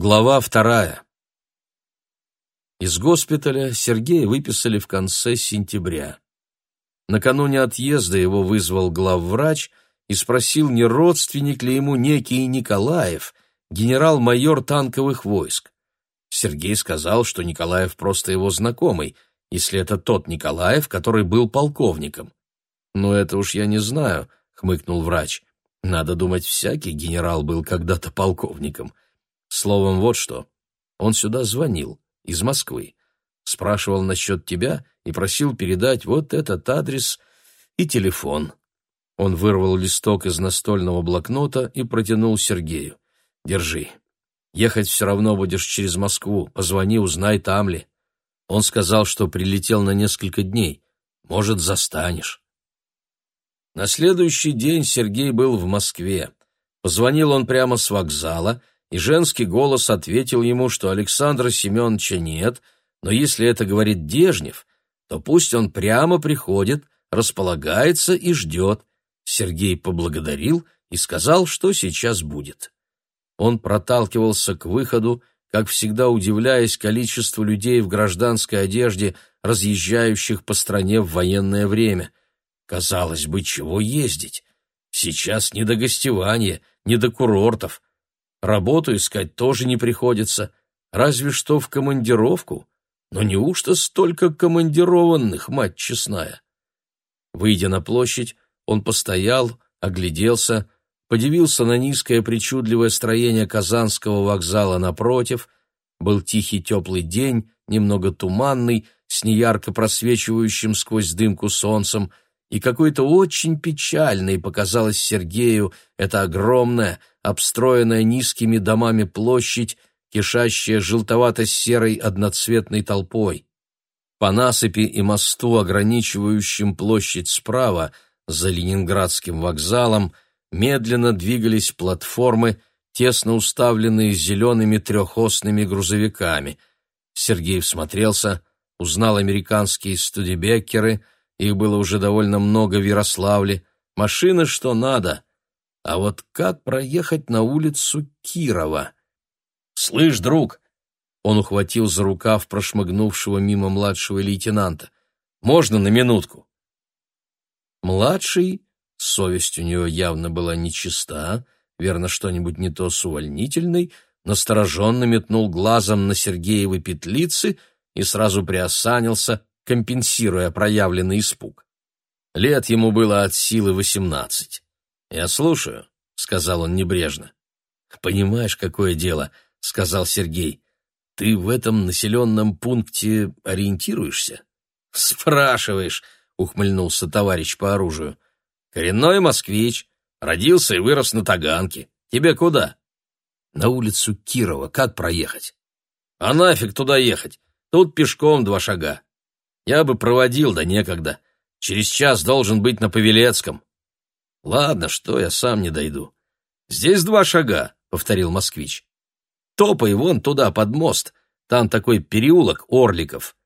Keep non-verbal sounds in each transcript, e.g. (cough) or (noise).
Глава вторая. Из госпиталя Сергея выписали в конце сентября. Накануне отъезда его вызвал главврач и спросил, не родственник ли ему некий Николаев, генерал-майор танковых войск. Сергей сказал, что Николаев просто его знакомый, если это тот Николаев, который был полковником. «Но это уж я не знаю», — хмыкнул врач. «Надо думать, всякий генерал был когда-то полковником». Словом, вот что. Он сюда звонил, из Москвы. Спрашивал насчет тебя и просил передать вот этот адрес и телефон. Он вырвал листок из настольного блокнота и протянул Сергею. «Держи. Ехать все равно будешь через Москву. Позвони, узнай, там ли». Он сказал, что прилетел на несколько дней. Может, застанешь. На следующий день Сергей был в Москве. Позвонил он прямо с вокзала — и женский голос ответил ему, что Александра Семеновича нет, но если это говорит Дежнев, то пусть он прямо приходит, располагается и ждет. Сергей поблагодарил и сказал, что сейчас будет. Он проталкивался к выходу, как всегда удивляясь количеству людей в гражданской одежде, разъезжающих по стране в военное время. Казалось бы, чего ездить? Сейчас не до гостевания, не до курортов, Работу искать тоже не приходится, разве что в командировку. Но неужто столько командированных, мать честная? Выйдя на площадь, он постоял, огляделся, подивился на низкое причудливое строение Казанского вокзала напротив. Был тихий теплый день, немного туманный, с неярко просвечивающим сквозь дымку солнцем — и какой-то очень печальной показалась Сергею эта огромная, обстроенная низкими домами площадь, кишащая желтовато-серой одноцветной толпой. По насыпи и мосту, ограничивающим площадь справа, за Ленинградским вокзалом, медленно двигались платформы, тесно уставленные зелеными трехосными грузовиками. Сергей всмотрелся, узнал американские студебеккеры — их было уже довольно много в Ярославле. Машины что надо. А вот как проехать на улицу Кирова? «Слышь, друг!» Он ухватил за рукав прошмыгнувшего мимо младшего лейтенанта. «Можно на минутку?» Младший, совесть у него явно была нечиста, верно, что-нибудь не то с увольнительной, настороженно метнул глазом на Сергеевы петлицы и сразу приосанился, компенсируя проявленный испуг. Лет ему было от силы восемнадцать. «Я слушаю», — сказал он небрежно. «Понимаешь, какое дело», — сказал Сергей. «Ты в этом населенном пункте ориентируешься?» «Спрашиваешь», — ухмыльнулся товарищ по оружию. «Коренной москвич, родился и вырос на Таганке. Тебе куда?» «На улицу Кирова. Как проехать?» «А нафиг туда ехать? Тут пешком два шага. Я бы проводил, да некогда. Через час должен быть на Павелецком. Ладно, что я сам не дойду. Здесь два шага, повторил москвич. Топай вон туда, под мост. Там такой переулок Орликов.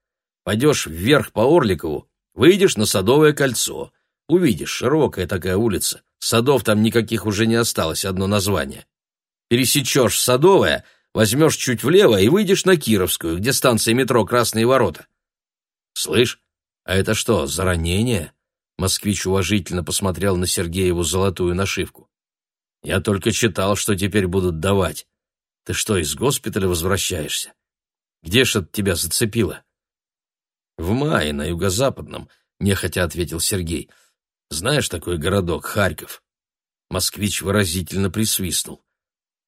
Пойдешь вверх по Орликову, выйдешь на Садовое кольцо. Увидишь, широкая такая улица. Садов там никаких уже не осталось, одно название. Пересечешь Садовое, возьмешь чуть влево и выйдешь на Кировскую, где станция метро Красные ворота. «Слышь, а это что, за ранение?» Москвич уважительно посмотрел на Сергееву золотую нашивку. «Я только читал, что теперь будут давать. Ты что, из госпиталя возвращаешься? Где ж это тебя зацепило?» «В мае, на юго-западном», — нехотя ответил Сергей. «Знаешь такой городок, Харьков?» Москвич выразительно присвистнул.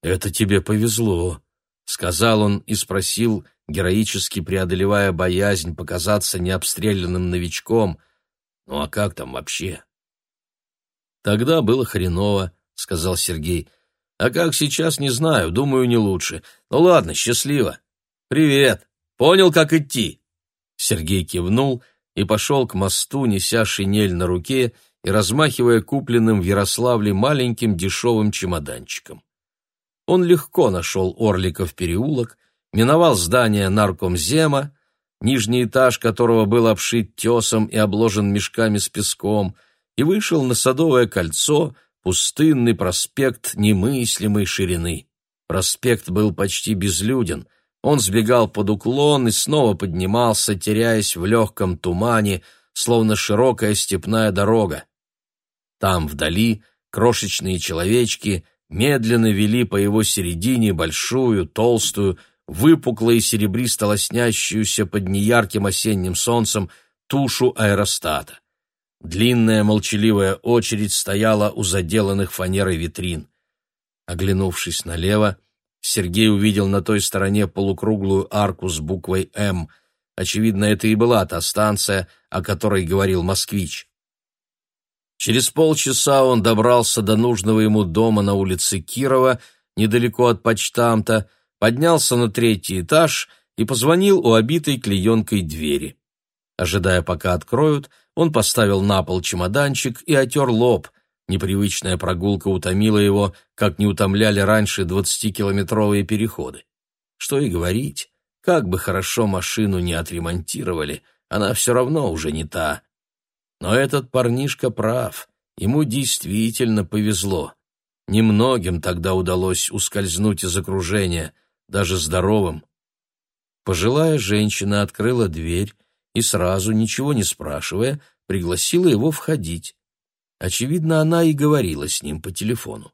«Это тебе повезло», — сказал он и спросил, героически преодолевая боязнь показаться необстрелянным новичком. Ну а как там вообще? Тогда было хреново, сказал Сергей. А как сейчас, не знаю, думаю, не лучше. Ну ладно, счастливо. Привет. Понял, как идти? Сергей кивнул и пошел к мосту, неся шинель на руке и размахивая купленным в Ярославле маленьким дешевым чемоданчиком. Он легко нашел Орликов переулок, миновал здание наркомзема, нижний этаж которого был обшит тесом и обложен мешками с песком, и вышел на Садовое кольцо, пустынный проспект немыслимой ширины. Проспект был почти безлюден. Он сбегал под уклон и снова поднимался, теряясь в легком тумане, словно широкая степная дорога. Там, вдали, крошечные человечки медленно вели по его середине большую, толстую, выпукло и серебристо лоснящуюся под неярким осенним солнцем тушу аэростата. Длинная молчаливая очередь стояла у заделанных фанерой витрин. Оглянувшись налево, Сергей увидел на той стороне полукруглую арку с буквой «М». Очевидно, это и была та станция, о которой говорил москвич. Через полчаса он добрался до нужного ему дома на улице Кирова, недалеко от почтамта, поднялся на третий этаж и позвонил у обитой клеенкой двери. Ожидая, пока откроют, он поставил на пол чемоданчик и отер лоб. Непривычная прогулка утомила его, как не утомляли раньше двадцатикилометровые переходы. Что и говорить, как бы хорошо машину не отремонтировали, она все равно уже не та. Но этот парнишка прав, ему действительно повезло. Немногим тогда удалось ускользнуть из окружения, даже здоровым. Пожилая женщина открыла дверь и сразу, ничего не спрашивая, пригласила его входить. Очевидно, она и говорила с ним по телефону.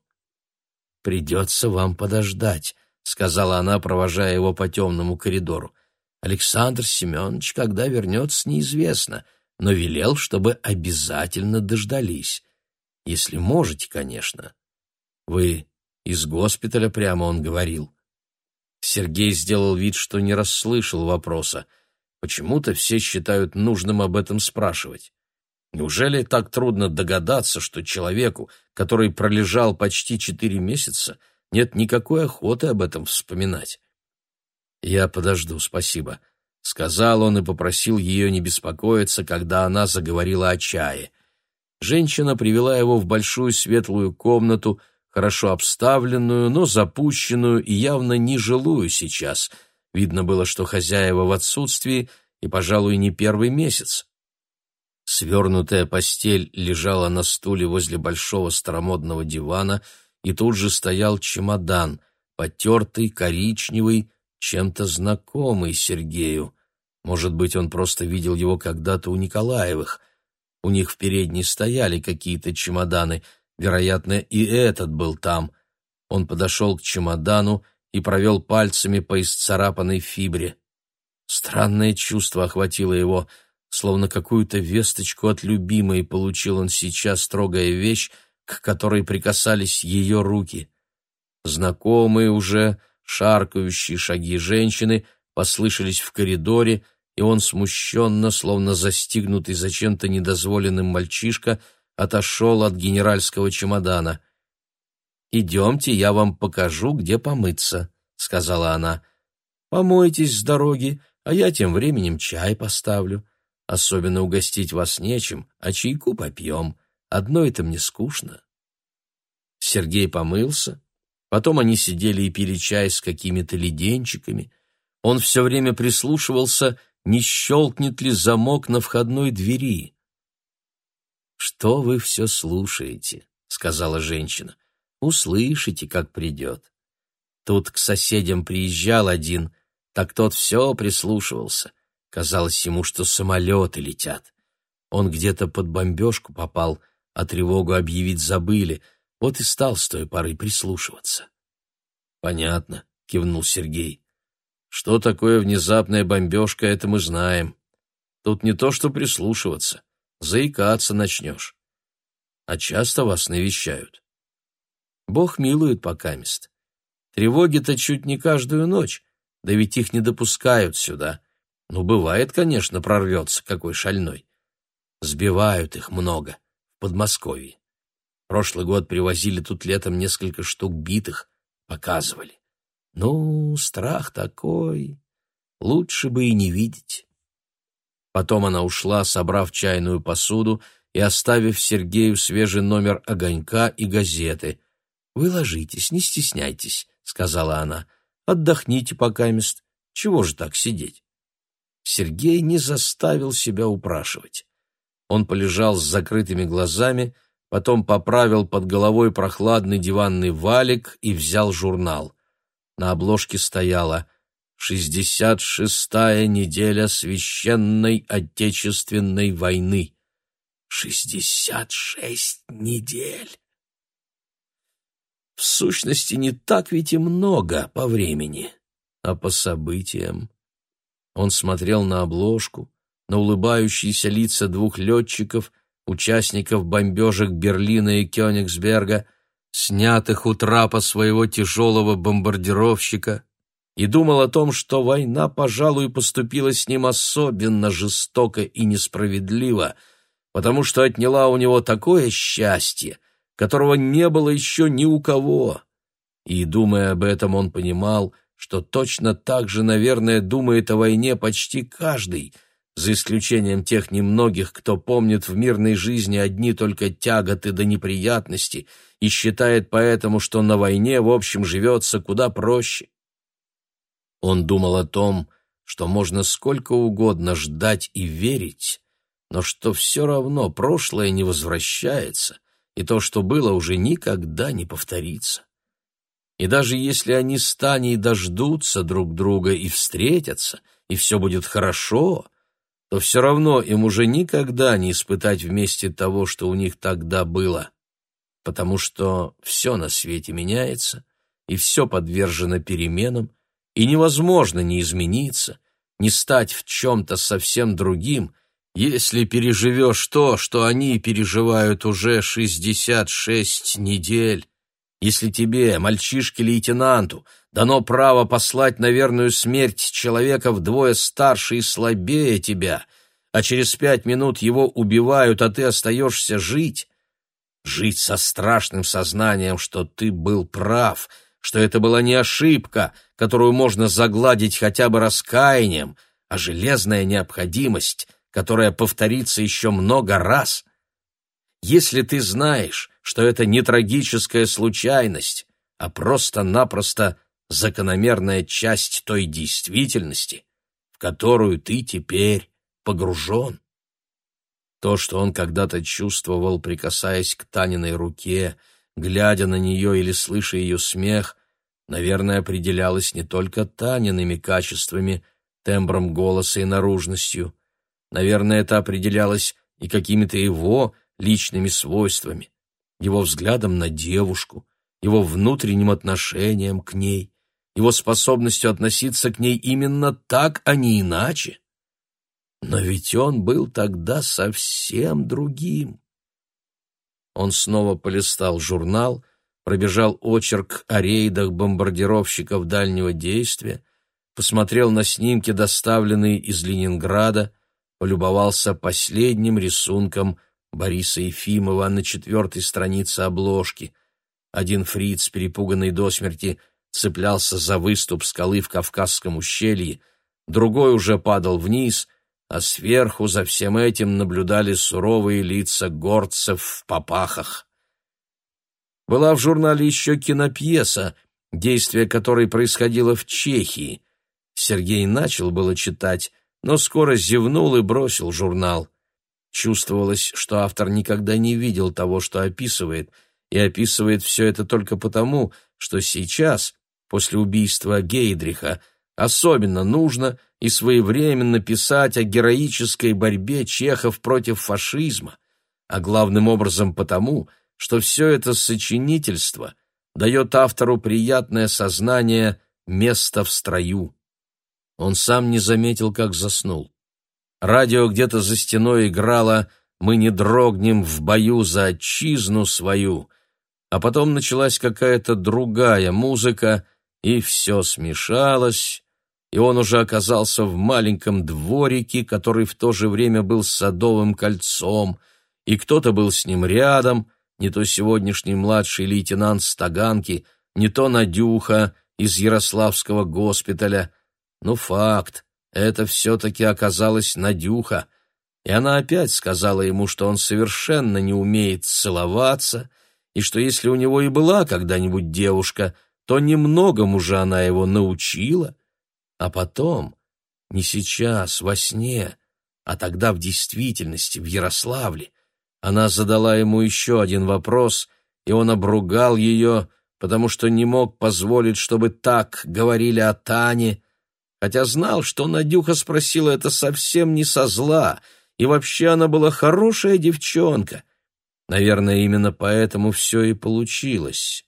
«Придется вам подождать», — сказала она, провожая его по темному коридору. «Александр Семенович, когда вернется, неизвестно, но велел, чтобы обязательно дождались. Если можете, конечно. Вы из госпиталя прямо, он говорил». Сергей сделал вид, что не расслышал вопроса. Почему-то все считают нужным об этом спрашивать. Неужели так трудно догадаться, что человеку, который пролежал почти четыре месяца, нет никакой охоты об этом вспоминать? «Я подожду, спасибо», — сказал он и попросил ее не беспокоиться, когда она заговорила о чае. Женщина привела его в большую светлую комнату, хорошо обставленную, но запущенную и явно нежилую сейчас. Видно было, что хозяева в отсутствии и, пожалуй, не первый месяц. Свернутая постель лежала на стуле возле большого старомодного дивана, и тут же стоял чемодан, потертый, коричневый, чем-то знакомый Сергею. Может быть, он просто видел его когда-то у Николаевых. У них в передней стояли какие-то чемоданы, вероятно, и этот был там. Он подошел к чемодану и провел пальцами по исцарапанной фибре. Странное чувство охватило его — Словно какую-то весточку от любимой получил он сейчас строгая вещь, к которой прикасались ее руки. Знакомые уже шаркающие шаги женщины послышались в коридоре, и он смущенно, словно застигнутый за чем-то недозволенным мальчишка, отошел от генеральского чемодана. «Идемте, я вам покажу, где помыться», — сказала она. «Помойтесь с дороги, а я тем временем чай поставлю. Особенно угостить вас нечем, а чайку попьем. Одно это мне скучно. Сергей помылся. Потом они сидели и пили чай с какими-то леденчиками. Он все время прислушивался, не щелкнет ли замок на входной двери. «Что вы все слушаете?» — сказала женщина. «Услышите, как придет». Тут к соседям приезжал один, так тот все прислушивался. Казалось ему, что самолеты летят. Он где-то под бомбежку попал, а тревогу объявить забыли, вот и стал с той поры прислушиваться. «Понятно», — кивнул Сергей. «Что такое внезапная бомбежка, это мы знаем. Тут не то что прислушиваться, заикаться начнешь. А часто вас навещают?» «Бог милует покамест. Тревоги-то чуть не каждую ночь, да ведь их не допускают сюда». Ну, бывает, конечно, прорвется какой шальной. Сбивают их много в Подмосковье. Прошлый год привозили тут летом несколько штук битых, показывали. Ну, страх такой, лучше бы и не видеть. Потом она ушла, собрав чайную посуду и оставив Сергею свежий номер «Огонька» и газеты. «Вы ложитесь, не стесняйтесь», — сказала она. «Отдохните пока мест. Чего же так сидеть?» Сергей не заставил себя упрашивать. Он полежал с закрытыми глазами, потом поправил под головой прохладный диванный валик и взял журнал. На обложке стояло «Шестьдесят шестая неделя священной Отечественной войны». Шестьдесят шесть недель! В сущности, не так ведь и много по времени, а по событиям. Он смотрел на обложку, на улыбающиеся лица двух летчиков, участников бомбежек Берлина и Кёнигсберга, снятых у трапа своего тяжелого бомбардировщика, и думал о том, что война, пожалуй, поступила с ним особенно жестоко и несправедливо, потому что отняла у него такое счастье, которого не было еще ни у кого. И, думая об этом, он понимал, что точно так же, наверное, думает о войне почти каждый — за исключением тех немногих, кто помнит в мирной жизни одни только тяготы да неприятности и считает поэтому, что на войне, в общем, живется куда проще. Он думал о том, что можно сколько угодно ждать и верить, но что все равно прошлое не возвращается, и то, что было, уже никогда не повторится. И даже если они с Таней дождутся друг друга и встретятся, и все будет хорошо — то все равно им уже никогда не испытать вместе того, что у них тогда было, потому что все на свете меняется, и все подвержено переменам, и невозможно не измениться, не стать в чем-то совсем другим, если переживешь то, что они переживают уже шестьдесят шесть недель. Если тебе, мальчишке-лейтенанту, дано право послать на верную смерть человека вдвое старше и слабее тебя, а через пять минут его убивают, а ты остаешься жить, жить со страшным сознанием, что ты был прав, что это была не ошибка, которую можно загладить хотя бы раскаянием, а железная необходимость, которая повторится еще много раз. Если ты знаешь, что это не трагическая случайность, а просто-напросто закономерная часть той действительности, в которую ты теперь погружен. То, что он когда-то чувствовал, прикасаясь к Таниной руке, глядя на нее или слыша ее смех, наверное, определялось не только Таниными качествами, тембром голоса и наружностью. Наверное, это определялось и какими-то его личными свойствами, его взглядом на девушку, его внутренним отношением к ней его способностью относиться к ней именно так, а не иначе. Но ведь он был тогда совсем другим. Он снова полистал журнал, пробежал очерк о рейдах бомбардировщиков дальнего действия, посмотрел на снимки, доставленные из Ленинграда, полюбовался последним рисунком Бориса Ефимова на четвертой странице обложки. Один фриц, перепуганный до смерти, цеплялся за выступ скалы в Кавказском ущелье, другой уже падал вниз, а сверху за всем этим наблюдали суровые лица горцев в попахах. Была в журнале еще кинопьеса, действие которой происходило в Чехии. Сергей начал было читать, но скоро зевнул и бросил журнал. Чувствовалось, что автор никогда не видел того, что описывает, и описывает все это только потому, что сейчас, после убийства Гейдриха, особенно нужно и своевременно писать о героической борьбе чехов против фашизма, а главным образом потому, что все это сочинительство дает автору приятное сознание места в строю. Он сам не заметил, как заснул. Радио где-то за стеной играло «Мы не дрогнем в бою за отчизну свою», а потом началась какая-то другая музыка — и все смешалось, и он уже оказался в маленьком дворике, который в то же время был садовым кольцом, и кто-то был с ним рядом, не то сегодняшний младший лейтенант Стаганки, не то Надюха из Ярославского госпиталя. Ну, факт, это все-таки оказалась Надюха, и она опять сказала ему, что он совершенно не умеет целоваться, и что если у него и была когда-нибудь девушка — то немногому же она его научила, а потом, не сейчас, во сне, а тогда в действительности, в Ярославле, она задала ему еще один вопрос, и он обругал ее, потому что не мог позволить, чтобы так говорили о Тане, хотя знал, что Надюха спросила это совсем не со зла, и вообще она была хорошая девчонка. Наверное, именно поэтому все и получилось.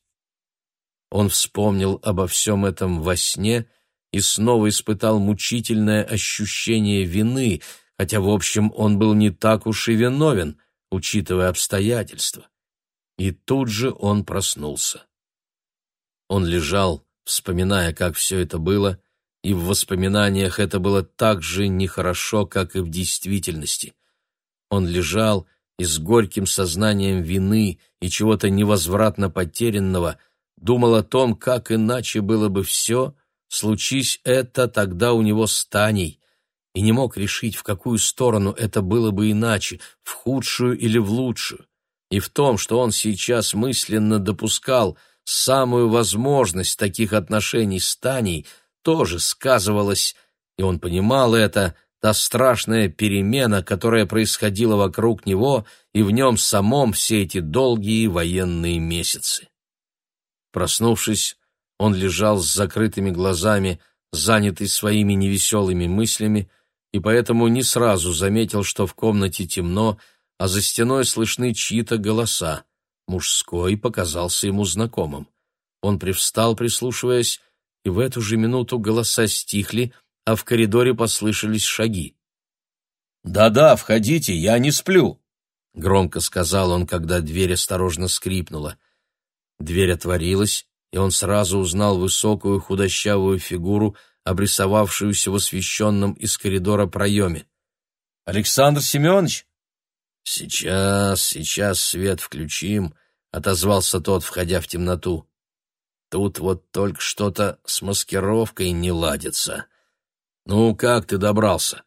Он вспомнил обо всем этом во сне и снова испытал мучительное ощущение вины, хотя, в общем, он был не так уж и виновен, учитывая обстоятельства. И тут же он проснулся. Он лежал, вспоминая, как все это было, и в воспоминаниях это было так же нехорошо, как и в действительности. Он лежал и с горьким сознанием вины и чего-то невозвратно потерянного думал о том, как иначе было бы все, случись это тогда у него с Таней, и не мог решить, в какую сторону это было бы иначе, в худшую или в лучшую. И в том, что он сейчас мысленно допускал самую возможность таких отношений с Таней – тоже сказывалась, и он понимал это, та страшная перемена, которая происходила вокруг него и в нем самом все эти долгие военные месяцы. Проснувшись, он лежал с закрытыми глазами, занятый своими невеселыми мыслями, и поэтому не сразу заметил, что в комнате темно, а за стеной слышны чьи-то голоса. Мужской показался ему знакомым. Он привстал, прислушиваясь, и в эту же минуту голоса стихли, а в коридоре послышались шаги. «Да-да, входите, я не сплю», — громко сказал он, когда дверь осторожно скрипнула. Дверь отворилась, и он сразу узнал высокую худощавую фигуру, обрисовавшуюся в освещенном из коридора проеме. «Александр Семенович?» «Сейчас, сейчас свет включим», — отозвался тот, входя в темноту. Тут вот только что-то с маскировкой не ладится. Ну, как ты добрался?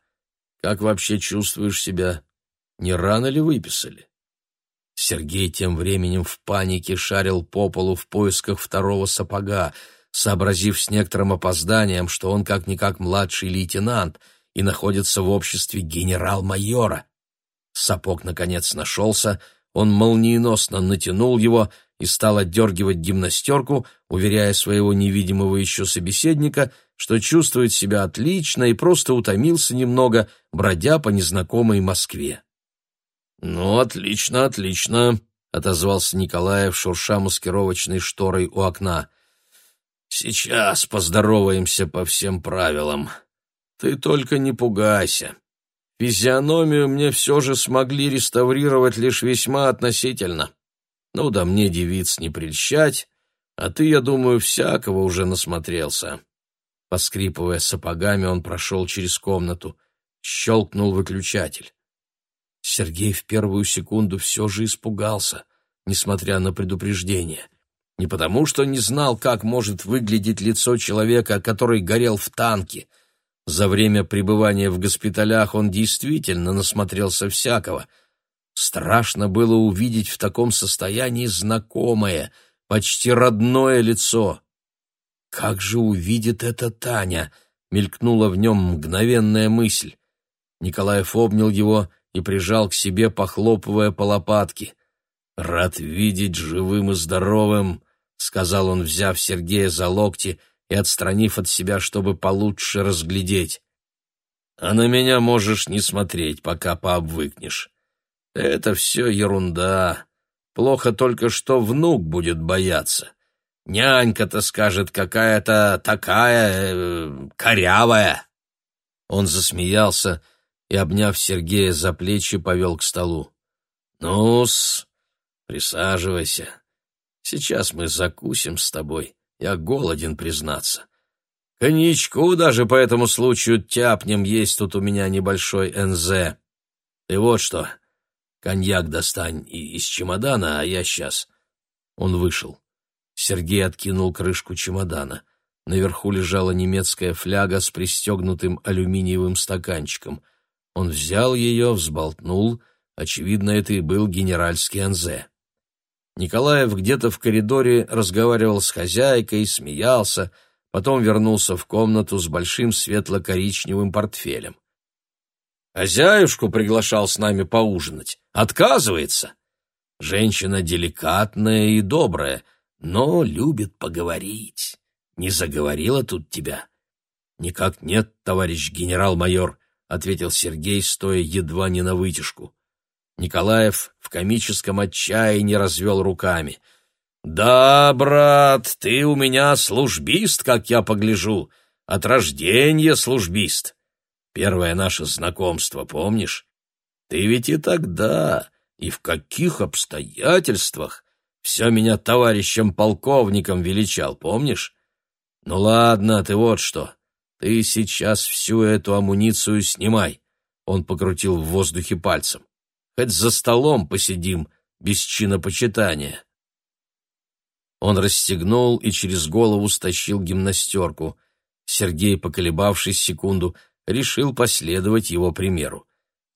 Как вообще чувствуешь себя? Не рано ли выписали? Сергей тем временем в панике шарил по полу в поисках второго сапога, сообразив с некоторым опозданием, что он как-никак младший лейтенант и находится в обществе генерал-майора. Сапог, наконец, нашелся, он молниеносно натянул его — и стал отдергивать гимнастерку, уверяя своего невидимого еще собеседника, что чувствует себя отлично и просто утомился немного, бродя по незнакомой Москве. «Ну, отлично, отлично», — отозвался Николаев, шурша маскировочной шторой у окна. «Сейчас поздороваемся по всем правилам. Ты только не пугайся. Физиономию мне все же смогли реставрировать лишь весьма относительно. Ну да мне девиц не прельщать, а ты, я думаю, всякого уже насмотрелся. Поскрипывая сапогами, он прошел через комнату. Щелкнул выключатель. Сергей в первую секунду все же испугался, несмотря на предупреждение. Не потому, что не знал, как может выглядеть лицо человека, который горел в танке. За время пребывания в госпиталях он действительно насмотрелся всякого — Страшно было увидеть в таком состоянии знакомое, почти родное лицо. «Как же увидит это Таня?» — мелькнула в нем мгновенная мысль. Николаев обнял его и прижал к себе, похлопывая по лопатке. «Рад видеть живым и здоровым», — сказал он, взяв Сергея за локти и отстранив от себя, чтобы получше разглядеть. «А на меня можешь не смотреть, пока пообвыкнешь. Это все ерунда. Плохо только, что внук будет бояться. Нянька-то скажет, какая-то такая... Э, корявая. Он засмеялся и, обняв Сергея за плечи, повел к столу. «Ну-с, присаживайся. Сейчас мы закусим с тобой. Я голоден, признаться. Коньячку даже по этому случаю тяпнем, есть тут у меня небольшой НЗ. Ты вот что, Коньяк достань из чемодана, а я сейчас. Он вышел. Сергей откинул крышку чемодана. Наверху лежала немецкая фляга с пристегнутым алюминиевым стаканчиком. Он взял ее, взболтнул. Очевидно, это и был генеральский анзе. Николаев где-то в коридоре разговаривал с хозяйкой, смеялся, потом вернулся в комнату с большим светло-коричневым портфелем. Хозяюшку приглашал с нами поужинать. Отказывается. Женщина деликатная и добрая, но любит поговорить. Не заговорила тут тебя?» «Никак нет, товарищ генерал-майор», — ответил Сергей, стоя едва не на вытяжку. Николаев в комическом отчаянии развел руками. «Да, брат, ты у меня службист, как я погляжу, от рождения службист. Первое наше знакомство, помнишь? Ты ведь и тогда, и в каких обстоятельствах все меня товарищем-полковником величал, помнишь? Ну ладно, ты вот что, ты сейчас всю эту амуницию снимай. Он покрутил в воздухе пальцем. Хоть за столом посидим, без чинопочитания. Он расстегнул и через голову стащил гимнастерку. Сергей, поколебавшись секунду, решил последовать его примеру.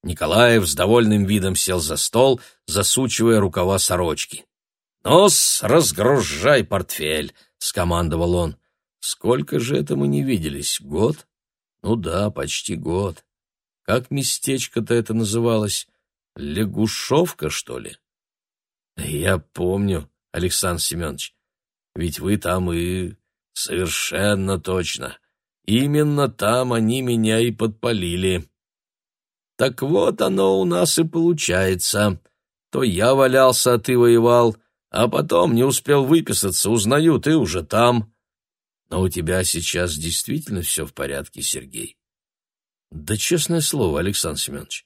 Николаев с довольным видом сел за стол, засучивая рукава сорочки. «Нос, разгружай портфель!» — скомандовал он. «Сколько же это мы не виделись? Год?» «Ну да, почти год. Как местечко-то это называлось? Лягушовка, что ли?» «Я помню, Александр Семенович. Ведь вы там и... Совершенно точно. Именно там они меня и подпалили. Так вот оно у нас и получается. То я валялся, а ты воевал, а потом не успел выписаться, узнаю, ты уже там. Но у тебя сейчас действительно все в порядке, Сергей? Да честное слово, Александр Семенович.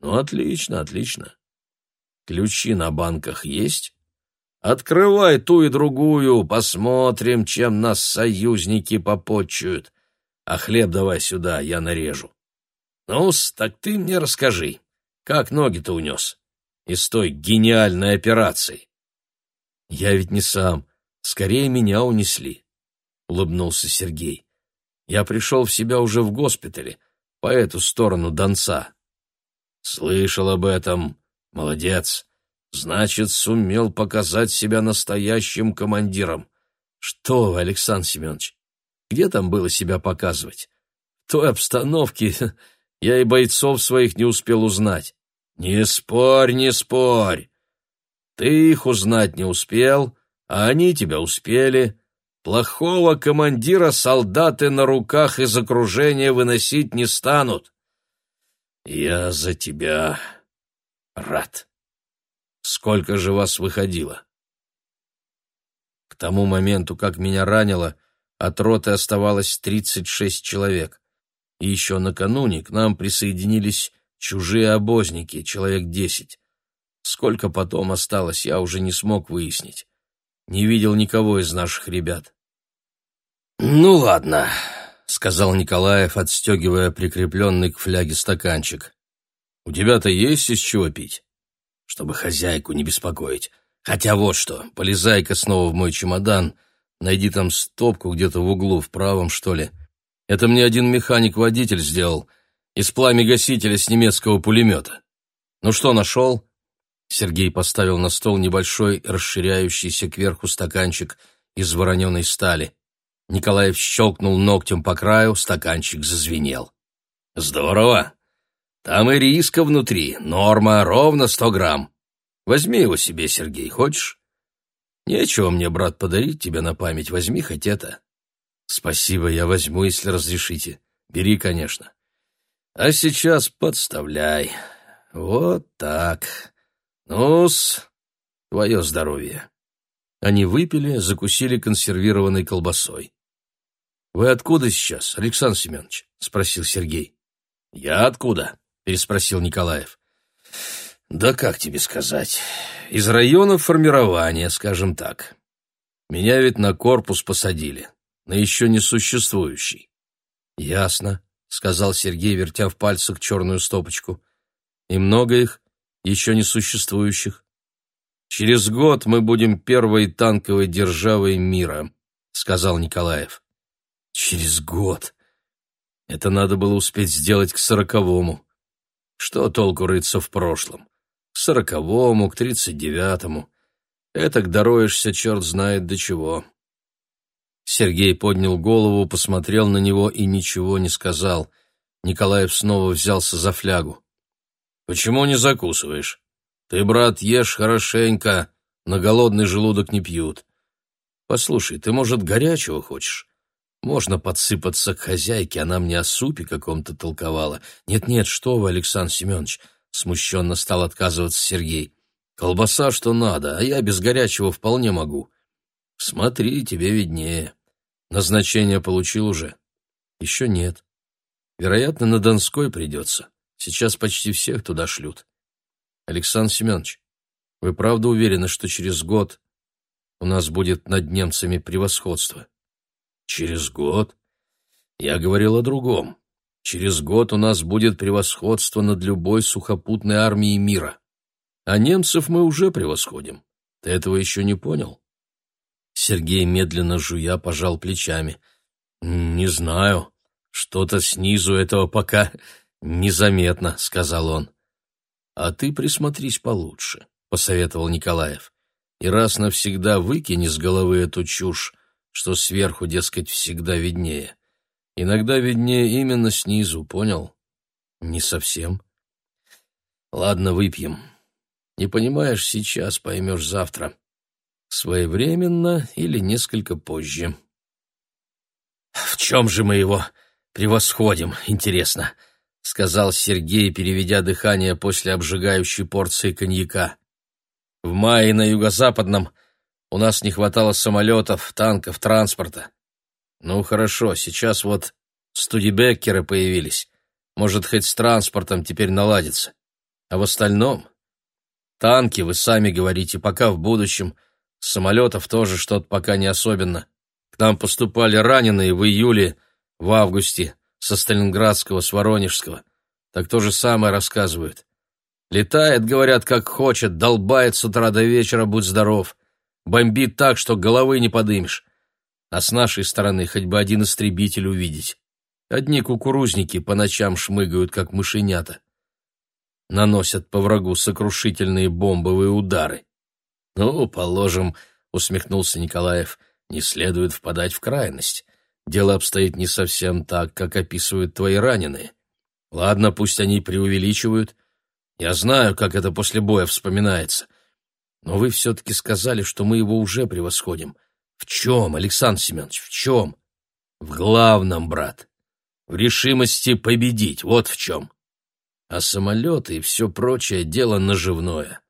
Ну, отлично, отлично. Ключи на банках есть? Открывай ту и другую, посмотрим, чем нас союзники попотчуют. А хлеб давай сюда, я нарежу. ну так ты мне расскажи, как ноги-то унес из той гениальной операции? Я ведь не сам, скорее меня унесли, — улыбнулся Сергей. Я пришел в себя уже в госпитале, по эту сторону Донца. Слышал об этом. Молодец. Значит, сумел показать себя настоящим командиром. Что вы, Александр Семенович, где там было себя показывать? В той обстановке (laughs) я и бойцов своих не успел узнать. Не спорь, не спорь. Ты их узнать не успел, а они тебя успели. Плохого командира солдаты на руках из окружения выносить не станут. Я за тебя рад. Сколько же вас выходило? К тому моменту, как меня ранило, от роты оставалось 36 человек. И еще накануне к нам присоединились чужие обозники, человек 10. Сколько потом осталось, я уже не смог выяснить. Не видел никого из наших ребят. «Ну ладно», — сказал Николаев, отстегивая прикрепленный к фляге стаканчик. «У тебя-то есть из чего пить?» чтобы хозяйку не беспокоить. Хотя вот что, полезай-ка снова в мой чемодан, найди там стопку где-то в углу, в правом, что ли. Это мне один механик-водитель сделал из пламя-гасителя с немецкого пулемета. Ну что, нашел?» Сергей поставил на стол небольшой, расширяющийся кверху стаканчик из вороненой стали. Николаев щелкнул ногтем по краю, стаканчик зазвенел. «Здорово! Там и риска внутри, норма ровно сто грамм. Возьми его себе, Сергей, хочешь? Нечего мне, брат, подарить тебе на память, возьми хоть это. Спасибо, я возьму, если разрешите. Бери, конечно. А сейчас подставляй. Вот так. Ну-с, твое здоровье. Они выпили, закусили консервированной колбасой. «Вы откуда сейчас, Александр Семенович?» — спросил Сергей. «Я откуда?» — переспросил Николаев. «Да как тебе сказать? Из района формирования, скажем так. Меня ведь на корпус посадили, на еще не существующий». «Ясно», — сказал Сергей, вертя в пальцах черную стопочку. «И много их, еще не существующих?» «Через год мы будем первой танковой державой мира», — сказал Николаев. «Через год. Это надо было успеть сделать к сороковому. Что толку рыться в прошлом? К сороковому, к тридцать девятому. Этак дороешься черт знает до чего. Сергей поднял голову, посмотрел на него и ничего не сказал. Николаев снова взялся за флягу. «Почему не закусываешь? Ты, брат, ешь хорошенько, на голодный желудок не пьют. Послушай, ты, может, горячего хочешь? Можно подсыпаться к хозяйке, она мне о супе каком-то толковала. Нет-нет, что вы, Александр Семенович, смущенно стал отказываться Сергей. Колбаса что надо, а я без горячего вполне могу. Смотри, тебе виднее. Назначение получил уже? Еще нет. Вероятно, на Донской придется. Сейчас почти всех туда шлют. Александр Семенович, вы правда уверены, что через год у нас будет над немцами превосходство? Через год? Я говорил о другом. Через год у нас будет превосходство над любой сухопутной армией мира. А немцев мы уже превосходим. Ты этого еще не понял? Сергей, медленно жуя, пожал плечами. «Не знаю. Что-то снизу этого пока незаметно», — сказал он. «А ты присмотрись получше», — посоветовал Николаев. «И раз навсегда выкини с головы эту чушь, что сверху, дескать, всегда виднее. Иногда виднее именно снизу, понял? Не совсем. Ладно, выпьем. Не понимаешь сейчас, поймешь завтра. Своевременно или несколько позже. В чем же мы его превосходим, интересно? сказал Сергей, переведя дыхание после обжигающей порции коньяка. В мае на юго-западном у нас не хватало самолетов, танков, транспорта. Ну хорошо, сейчас вот студибеккеры появились. Может, хоть с транспортом теперь наладится. А в остальном? Танки, вы сами говорите, пока в будущем. Самолетов тоже что-то пока не особенно. К нам поступали раненые в июле, в августе, со Сталинградского, с Воронежского. Так то же самое рассказывают. Летает, говорят, как хочет, долбает с утра до вечера, будь здоров. Бомбит так, что головы не подымешь. А с нашей стороны хоть бы один истребитель увидеть. Одни кукурузники по ночам шмыгают, как мышенята. Наносят по врагу сокрушительные бомбовые удары. Ну, положим, усмехнулся Николаев, не следует впадать в крайность. Дело обстоит не совсем так, как описывают твои раненые. Ладно, пусть они преувеличивают. Я знаю, как это после боя вспоминается. Но вы все-таки сказали, что мы его уже превосходим. В чем, Александр Семенович, в чем? В главном, брат. В решимости победить, вот в чем. А самолеты и все прочее дело наживное.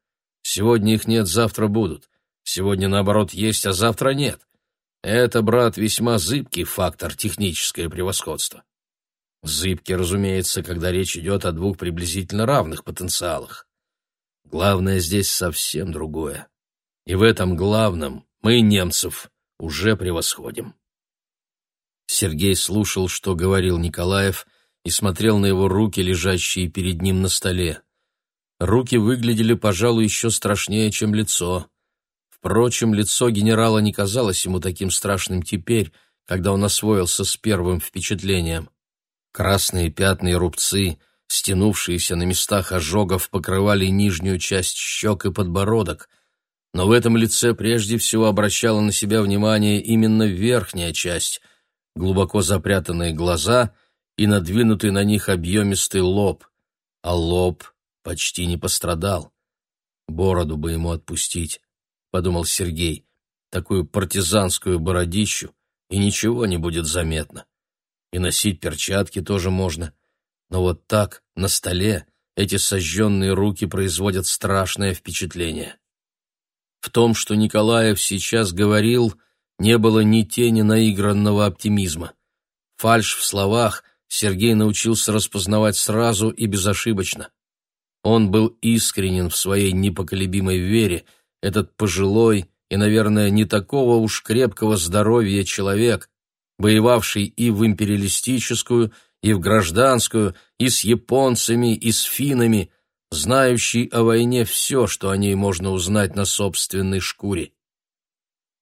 Сегодня их нет, завтра будут. Сегодня, наоборот, есть, а завтра нет. Это, брат, весьма зыбкий фактор техническое превосходство. Зыбкий, разумеется, когда речь идет о двух приблизительно равных потенциалах. Главное здесь совсем другое. И в этом главном мы, немцев, уже превосходим. Сергей слушал, что говорил Николаев, и смотрел на его руки, лежащие перед ним на столе. Руки выглядели, пожалуй, еще страшнее, чем лицо. Впрочем, лицо генерала не казалось ему таким страшным теперь, когда он освоился с первым впечатлением. Красные пятна и рубцы — стянувшиеся на местах ожогов покрывали нижнюю часть щек и подбородок, но в этом лице прежде всего обращала на себя внимание именно верхняя часть, глубоко запрятанные глаза и надвинутый на них объемистый лоб, а лоб почти не пострадал. Бороду бы ему отпустить, подумал Сергей, такую партизанскую бородищу, и ничего не будет заметно. И носить перчатки тоже можно — но вот так, на столе, эти сожженные руки производят страшное впечатление. В том, что Николаев сейчас говорил, не было ни тени наигранного оптимизма. Фальшь в словах Сергей научился распознавать сразу и безошибочно. Он был искренен в своей непоколебимой вере, этот пожилой и, наверное, не такого уж крепкого здоровья человек, воевавший и в империалистическую, и в гражданскую, и с японцами, и с финнами, знающий о войне все, что о ней можно узнать на собственной шкуре.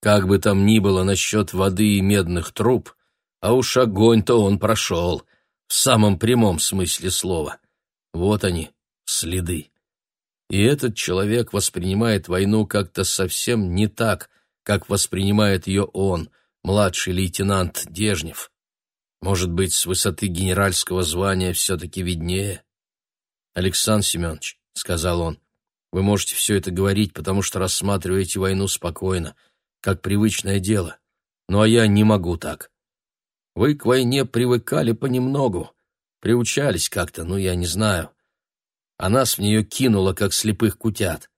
Как бы там ни было насчет воды и медных труб, а уж огонь-то он прошел, в самом прямом смысле слова. Вот они, следы. И этот человек воспринимает войну как-то совсем не так, как воспринимает ее он, младший лейтенант Дежнев. Может быть, с высоты генеральского звания все-таки виднее? Александр Семенович, — сказал он, — вы можете все это говорить, потому что рассматриваете войну спокойно. как привычное дело. Ну а я не могу так. Вы к войне привыкали понемногу, приучались как-то, ну я не знаю. А нас в нее кинуло, как слепых кутят.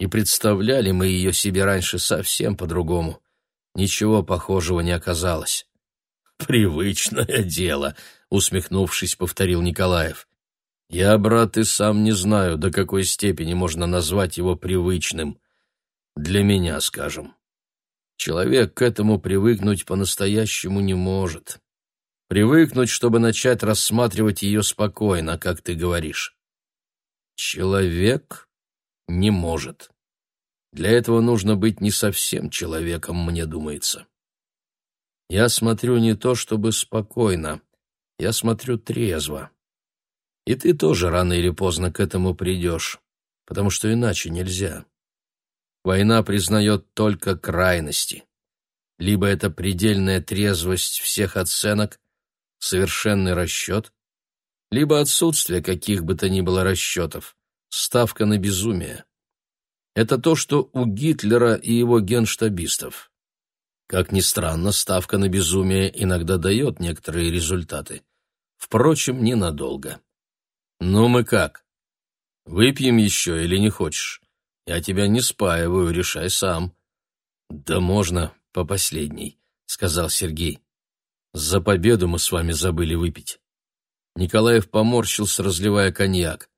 И представляли мы ее себе раньше совсем по-другому. Ничего похожего не оказалось. «Привычное дело», — усмехнувшись, повторил Николаев. «Я, брат, и сам не знаю, до какой степени можно назвать его привычным. Для меня, скажем. Человек к этому привыкнуть по-настоящему не может. Привыкнуть, чтобы начать рассматривать ее спокойно, как ты говоришь. Человек не может. Для этого нужно быть не совсем человеком, мне думается. Я смотрю не то чтобы спокойно, я смотрю трезво. И ты тоже рано или поздно к этому придешь, потому что иначе нельзя. Война признает только крайности. Либо это предельная трезвость всех оценок, совершенный расчет, либо отсутствие каких бы то ни было расчетов, ставка на безумие. Это то, что у Гитлера и его генштабистов. Как ни странно, ставка на безумие иногда дает некоторые результаты. Впрочем, ненадолго. «Ну мы как? Выпьем еще или не хочешь? Я тебя не спаиваю, решай сам». «Да можно по последней», — сказал Сергей. «За победу мы с вами забыли выпить». Николаев поморщился, разливая коньяк.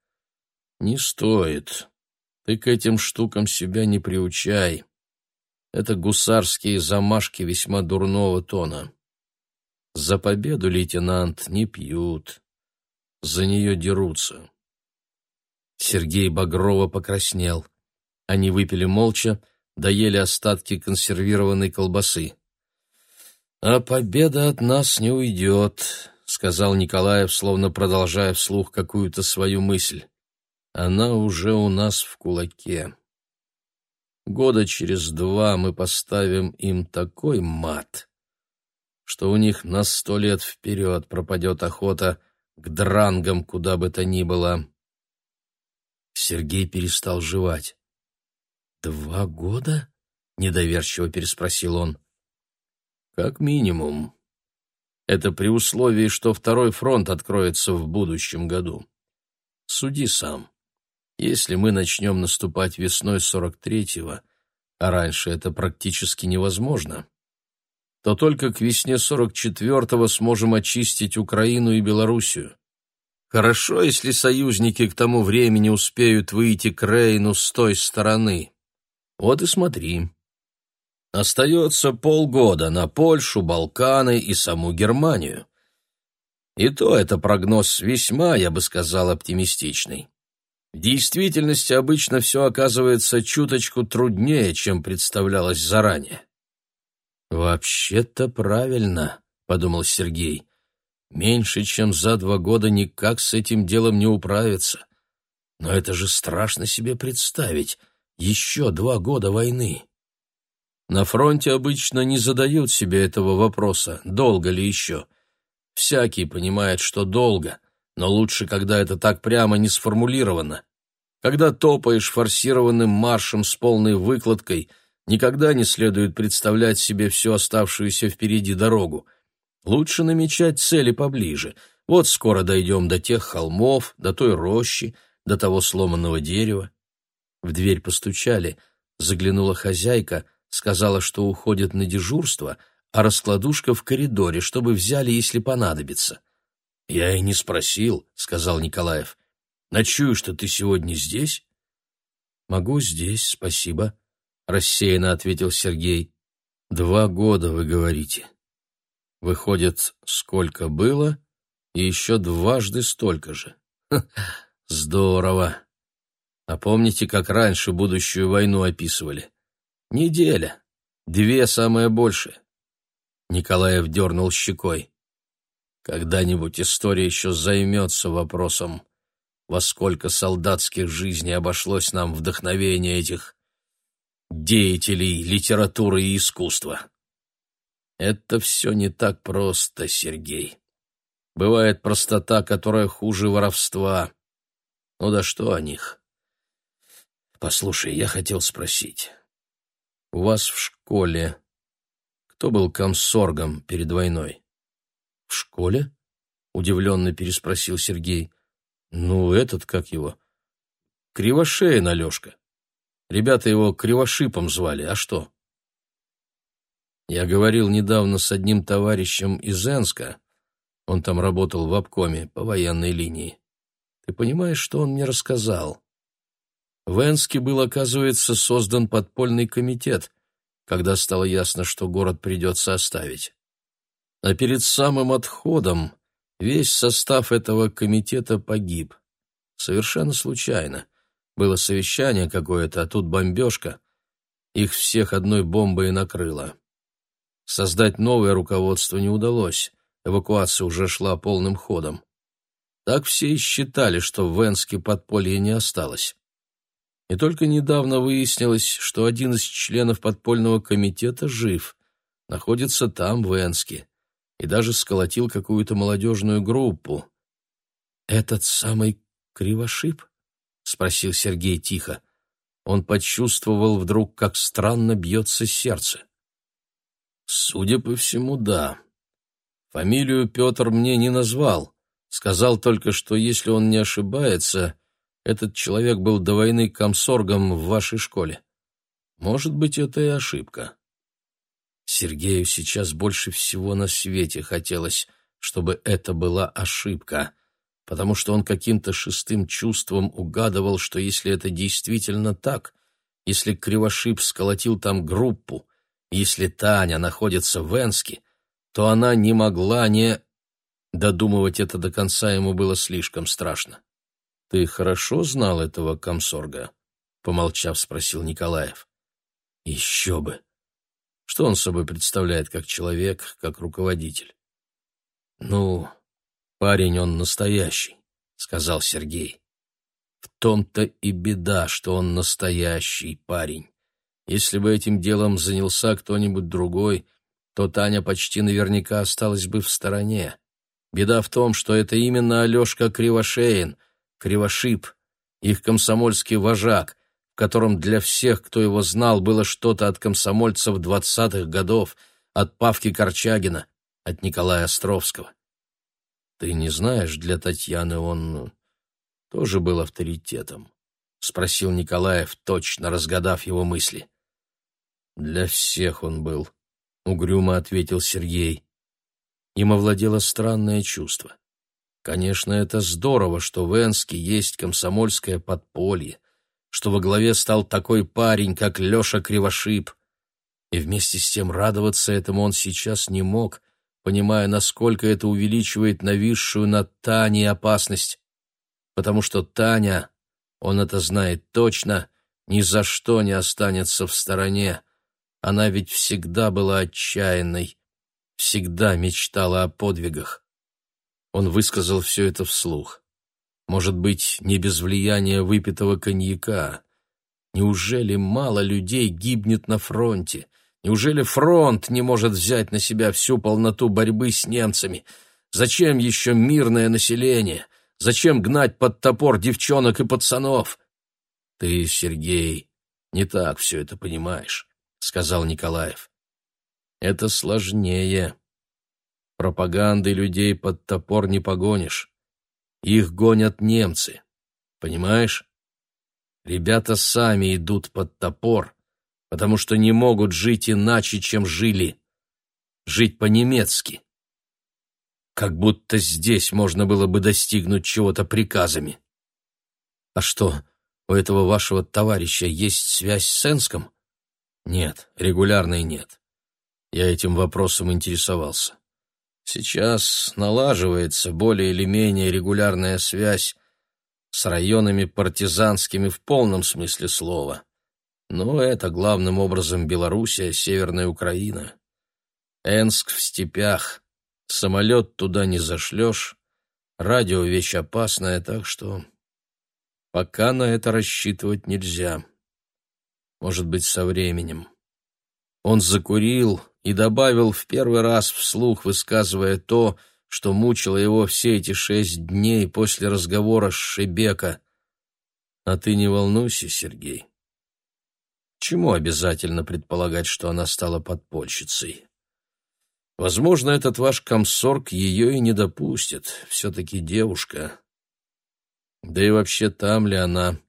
«Не стоит. Ты к этим штукам себя не приучай. Это гусарские замашки весьма дурного тона. За победу, лейтенант, не пьют. За нее дерутся. Сергей Багрова покраснел. Они выпили молча, доели остатки консервированной колбасы. «А победа от нас не уйдет», — сказал Николаев, словно продолжая вслух какую-то свою мысль. «Она уже у нас в кулаке». Года через два мы поставим им такой мат, что у них на сто лет вперед пропадет охота к дрангам куда бы то ни было. Сергей перестал жевать. «Два года?» — недоверчиво переспросил он. «Как минимум. Это при условии, что второй фронт откроется в будущем году. Суди сам. Если мы начнем наступать весной 43-го, а раньше это практически невозможно, то только к весне 44-го сможем очистить Украину и Белоруссию. Хорошо, если союзники к тому времени успеют выйти к Рейну с той стороны. Вот и смотри. Остается полгода на Польшу, Балканы и саму Германию. И то это прогноз весьма, я бы сказал, оптимистичный. В действительности обычно все оказывается чуточку труднее, чем представлялось заранее. «Вообще-то правильно», — подумал Сергей. «Меньше, чем за два года никак с этим делом не управиться. Но это же страшно себе представить. Еще два года войны». На фронте обычно не задают себе этого вопроса, долго ли еще. Всякий понимает, что долго — но лучше, когда это так прямо не сформулировано. Когда топаешь форсированным маршем с полной выкладкой, никогда не следует представлять себе всю оставшуюся впереди дорогу. Лучше намечать цели поближе. Вот скоро дойдем до тех холмов, до той рощи, до того сломанного дерева. В дверь постучали, заглянула хозяйка, сказала, что уходит на дежурство, а раскладушка в коридоре, чтобы взяли, если понадобится. «Я и не спросил», — сказал Николаев. «Ночую, что ты сегодня здесь?» «Могу здесь, спасибо», — рассеянно ответил Сергей. «Два года, вы говорите. Выходит, сколько было, и еще дважды столько же. Здорово. А помните, как раньше будущую войну описывали? Неделя. Две самое большее». Николаев дернул щекой. Когда-нибудь история еще займется вопросом, во сколько солдатских жизней обошлось нам вдохновение этих деятелей литературы и искусства. Это все не так просто, Сергей. Бывает простота, которая хуже воровства. Ну да что о них? Послушай, я хотел спросить. у вас в школе кто был комсоргом перед войной? В школе? удивленно переспросил Сергей. Ну, этот, как его? Кривошеин Алешка. Ребята его Кривошипом звали, а что? Я говорил недавно с одним товарищем из Энска. Он там работал в обкоме по военной линии. Ты понимаешь, что он мне рассказал? В Энске был, оказывается, создан подпольный комитет, когда стало ясно, что город придется оставить. А перед самым отходом весь состав этого комитета погиб. Совершенно случайно. Было совещание какое-то, а тут бомбежка. Их всех одной бомбой накрыло. Создать новое руководство не удалось. Эвакуация уже шла полным ходом. Так все и считали, что в Энске подполья не осталось. И только недавно выяснилось, что один из членов подпольного комитета жив, находится там, в Энске, и даже сколотил какую-то молодежную группу. «Этот самый Кривошип?» — спросил Сергей тихо. Он почувствовал вдруг, как странно бьется сердце. «Судя по всему, да. Фамилию Петр мне не назвал, Сказал только, что если он не ошибается, этот человек был до войны комсоргом в вашей школе. Может быть, это и ошибка. Сергею сейчас больше всего на свете хотелось, чтобы это была ошибка, потому что он каким-то шестым чувством угадывал, что если это действительно так, если Кривошип сколотил там группу, если Таня находится в Энске, то она не могла не... Додумывать это до конца ему было слишком страшно. «Ты хорошо знал этого комсорга?» — помолчав, спросил Николаев. «Еще бы!» Что он собой представляет как человек, как руководитель? «Ну, парень он настоящий», — сказал Сергей. «В том-то и беда, что он настоящий парень. Если бы этим делом занялся кто-нибудь другой, то Таня почти наверняка осталась бы в стороне. Беда в том, что это именно Алешка Кривошеин, Кривошип, их комсомольский вожак, котором для всех, кто его знал, было что-то от комсомольцев двадцатых годов, от Павки Корчагина, от Николая Островского. Ты не знаешь, для Татьяны он тоже был авторитетом? — спросил Николаев, точно разгадав его мысли. «Для всех он был», — угрюмо ответил Сергей. Им овладело странное чувство. Конечно, это здорово, что в Энске есть комсомольское подполье, что во главе стал такой парень, как Леша Кривошип. И вместе с тем радоваться этому он сейчас не мог, понимая, насколько это увеличивает нависшую над Таней опасность. Потому что Таня, он это знает точно, ни за что не останется в стороне. Она ведь всегда была отчаянной, всегда мечтала о подвигах. Он высказал все это вслух. Может быть, не без влияния выпитого коньяка. Неужели мало людей гибнет на фронте? Неужели фронт не может взять на себя всю полноту борьбы с немцами? Зачем еще мирное население? Зачем гнать под топор девчонок и пацанов? Ты, Сергей, не так все это понимаешь, — сказал Николаев. Это сложнее. Пропагандой людей под топор не погонишь. Их гонят немцы. Понимаешь? Ребята сами идут под топор, потому что не могут жить иначе, чем жили. Жить по-немецки. Как будто здесь можно было бы достигнуть чего-то приказами. А что, у этого вашего товарища есть связь с Сенском? Нет, регулярной нет. Я этим вопросом интересовался. Сейчас налаживается более или менее регулярная связь с районами партизанскими в полном смысле слова. Но это главным образом Белоруссия, Северная Украина. Энск в степях. Самолет туда не зашлешь. Радио — вещь опасная, так что пока на это рассчитывать нельзя. Может быть, со временем. Он закурил и добавил в первый раз вслух, высказывая то, что мучило его все эти шесть дней после разговора с Шебека. «А ты не волнуйся, Сергей. чему обязательно предполагать, что она стала подпольщицей? Возможно, этот ваш комсорг ее и не допустит. Все-таки девушка. Да и вообще там ли она,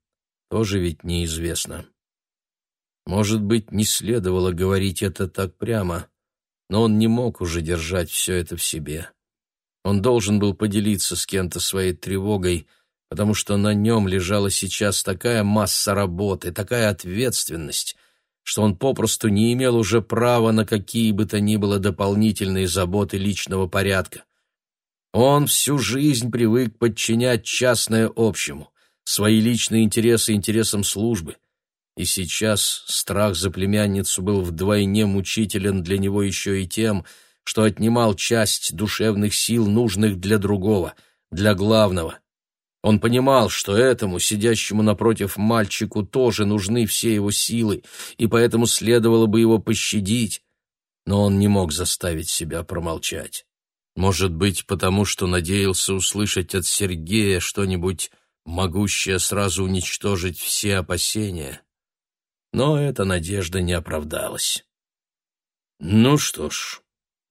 тоже ведь неизвестно. Может быть, не следовало говорить это так прямо, но он не мог уже держать все это в себе. Он должен был поделиться с кем-то своей тревогой, потому что на нем лежала сейчас такая масса работы, такая ответственность, что он попросту не имел уже права на какие бы то ни было дополнительные заботы личного порядка. Он всю жизнь привык подчинять частное общему, свои личные интересы интересам службы. И сейчас страх за племянницу был вдвойне мучителен для него еще и тем, что отнимал часть душевных сил, нужных для другого, для главного. Он понимал, что этому, сидящему напротив мальчику, тоже нужны все его силы, и поэтому следовало бы его пощадить, но он не мог заставить себя промолчать. Может быть, потому что надеялся услышать от Сергея что-нибудь, могущее сразу уничтожить все опасения. Но эта надежда не оправдалась. «Ну что ж,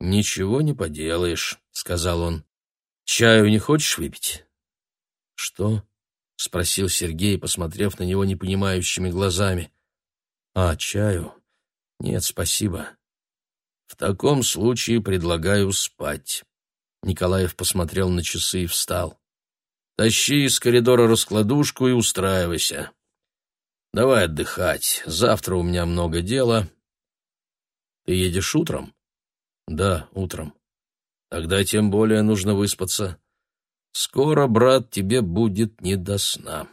ничего не поделаешь», — сказал он. «Чаю не хочешь выпить?» «Что?» — спросил Сергей, посмотрев на него непонимающими глазами. «А, чаю? Нет, спасибо. В таком случае предлагаю спать». Николаев посмотрел на часы и встал. «Тащи из коридора раскладушку и устраивайся. Давай отдыхать. Завтра у меня много дела». «Ты едешь утром?» «Да, утром. Тогда тем более нужно выспаться. Скоро, брат, тебе будет не до сна».